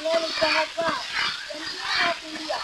Amerika apa? Dan dia